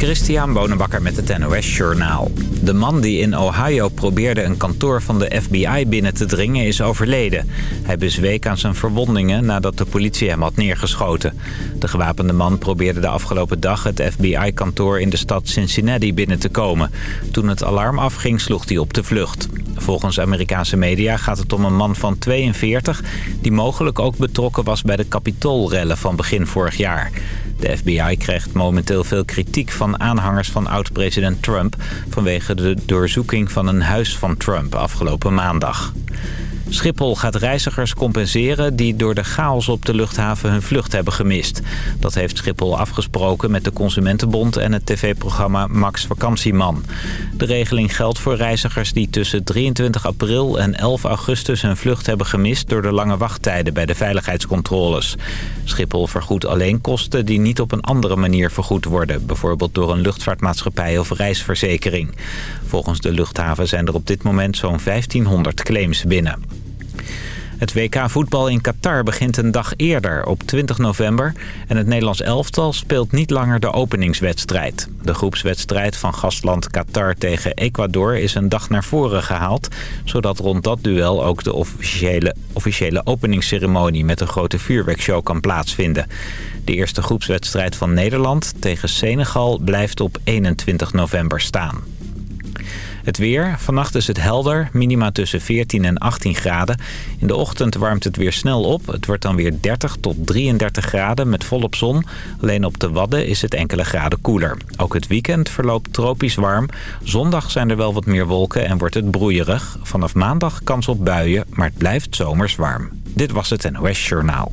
Christian Bonenbakker met het NOS Journaal. De man die in Ohio probeerde een kantoor van de FBI binnen te dringen is overleden. Hij bezweek aan zijn verwondingen nadat de politie hem had neergeschoten. De gewapende man probeerde de afgelopen dag het FBI-kantoor in de stad Cincinnati binnen te komen. Toen het alarm afging sloeg hij op de vlucht. Volgens Amerikaanse media gaat het om een man van 42... die mogelijk ook betrokken was bij de Capitoolrellen van begin vorig jaar. De FBI krijgt momenteel veel kritiek van aanhangers van oud-president Trump... vanwege de doorzoeking van een huis van Trump afgelopen maandag. Schiphol gaat reizigers compenseren die door de chaos op de luchthaven hun vlucht hebben gemist. Dat heeft Schiphol afgesproken met de Consumentenbond en het tv-programma Max Vakantieman. De regeling geldt voor reizigers die tussen 23 april en 11 augustus hun vlucht hebben gemist door de lange wachttijden bij de veiligheidscontroles. Schiphol vergoedt alleen kosten die niet op een andere manier vergoed worden, bijvoorbeeld door een luchtvaartmaatschappij of reisverzekering. Volgens de luchthaven zijn er op dit moment zo'n 1500 claims binnen. Het WK voetbal in Qatar begint een dag eerder, op 20 november. En het Nederlands elftal speelt niet langer de openingswedstrijd. De groepswedstrijd van gastland Qatar tegen Ecuador is een dag naar voren gehaald... zodat rond dat duel ook de officiële, officiële openingsceremonie... met een grote vuurwerkshow kan plaatsvinden. De eerste groepswedstrijd van Nederland tegen Senegal blijft op 21 november staan. Het weer. Vannacht is het helder. Minima tussen 14 en 18 graden. In de ochtend warmt het weer snel op. Het wordt dan weer 30 tot 33 graden met volop zon. Alleen op de Wadden is het enkele graden koeler. Ook het weekend verloopt tropisch warm. Zondag zijn er wel wat meer wolken en wordt het broeierig. Vanaf maandag kans op buien, maar het blijft zomers warm. Dit was het NOS Journaal.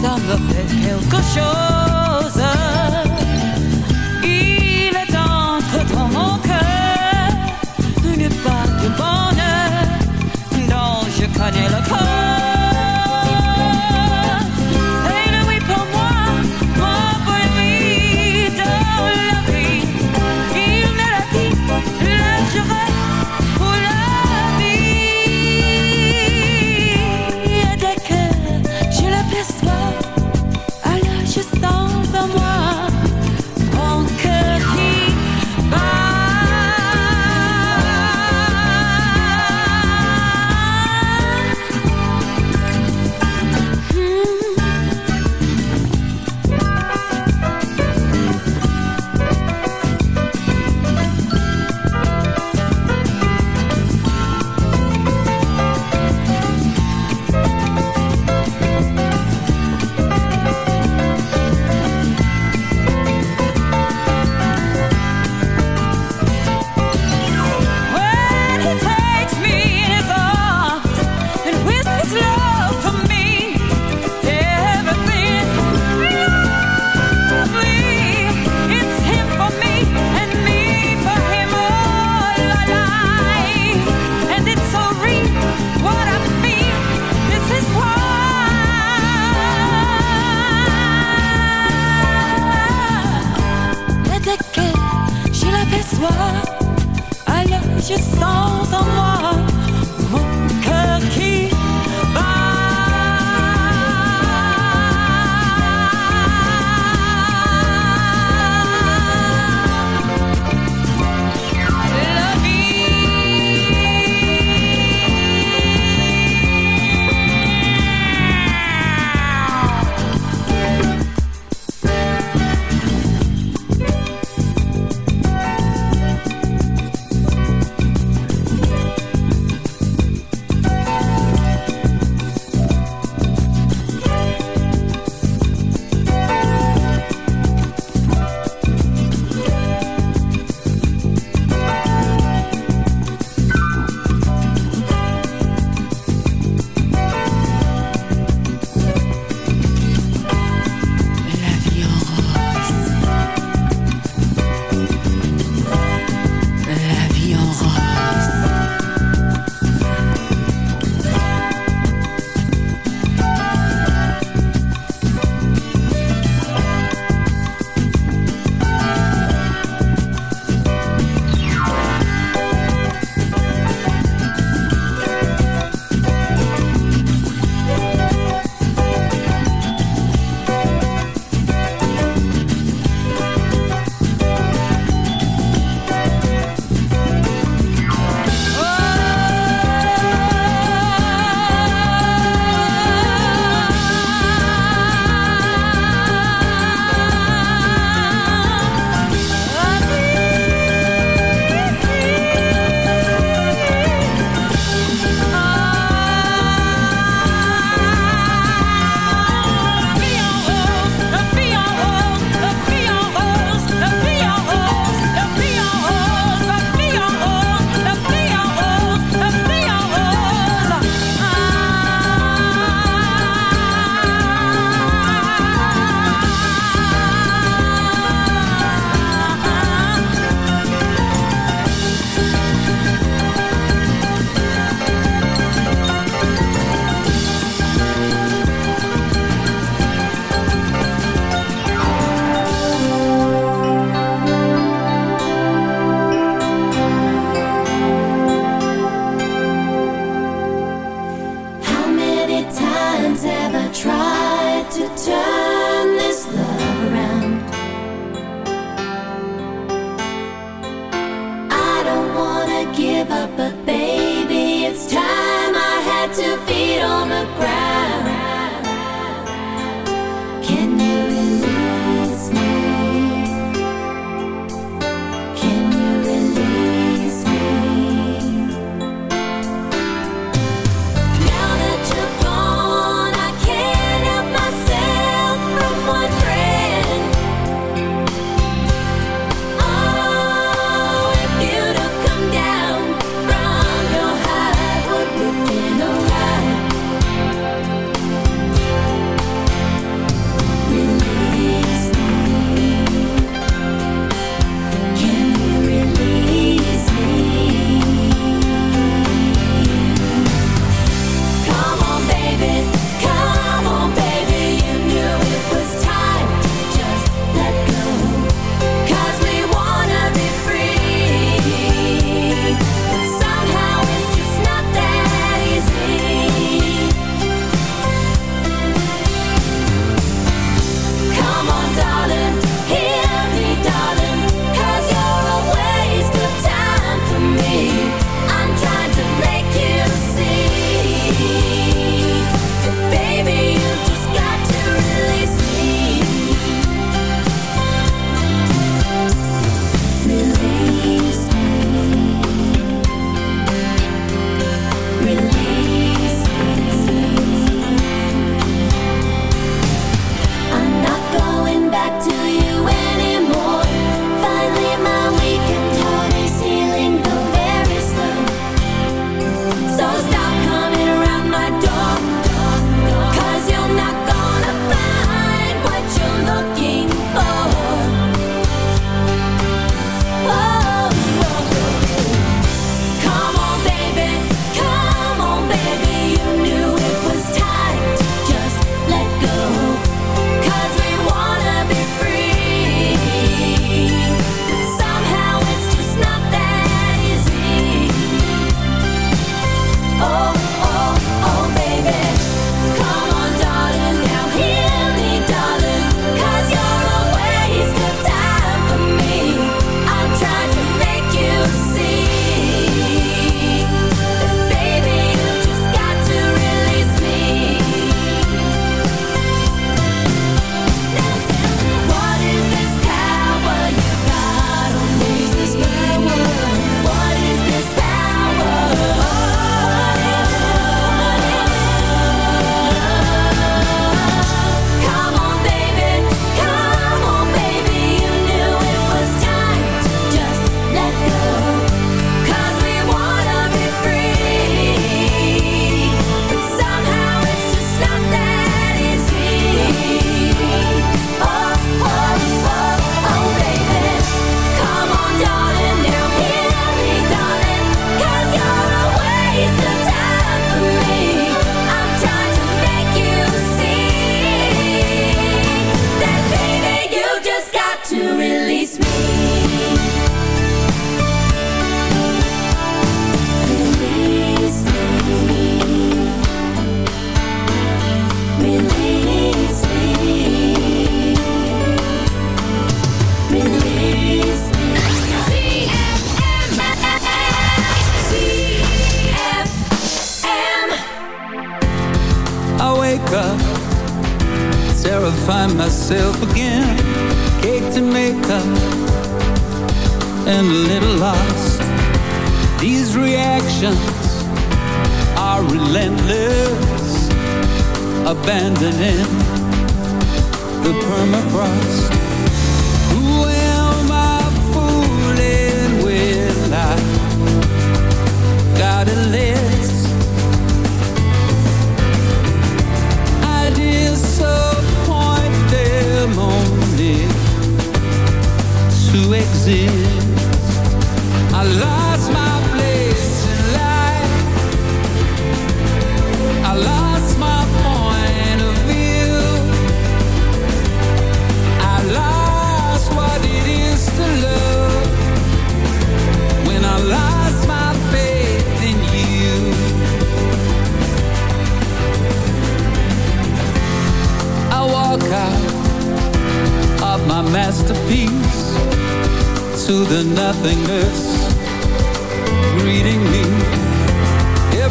I'm dans le quelque chose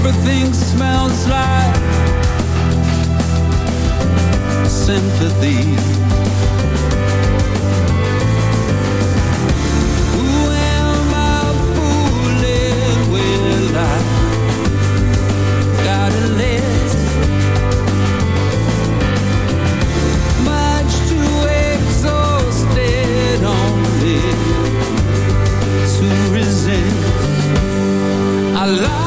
everything smells like sympathy. Who am I fooling? Will I gotta much too exhausted only to resist? I lie.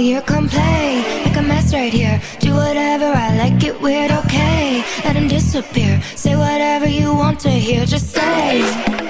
you come play. Make a mess right here. Do whatever I like, it weird, okay. Let him disappear. Say whatever you want to hear, just say.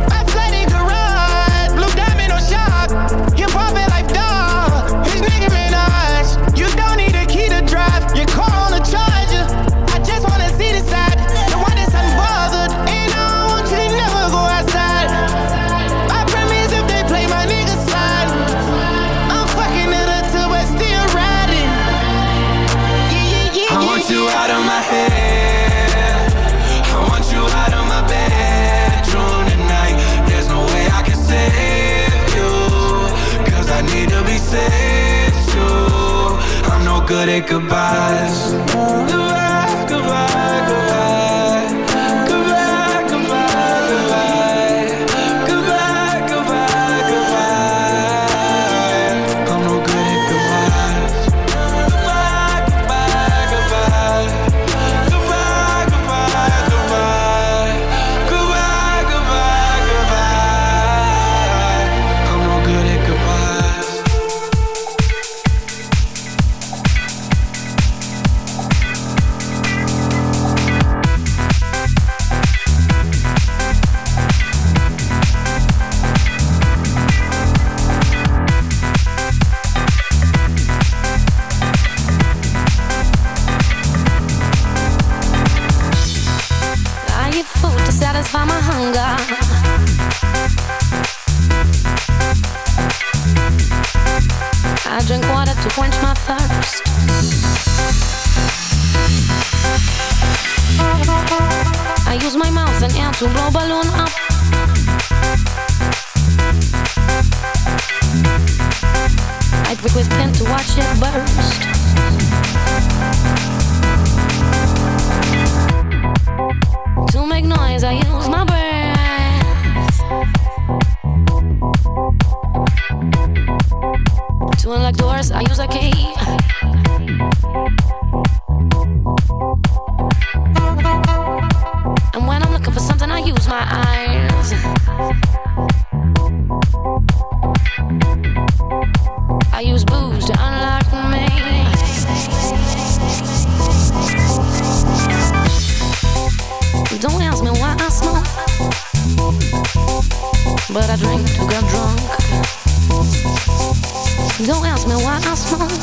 good it goodbyes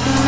Thank you.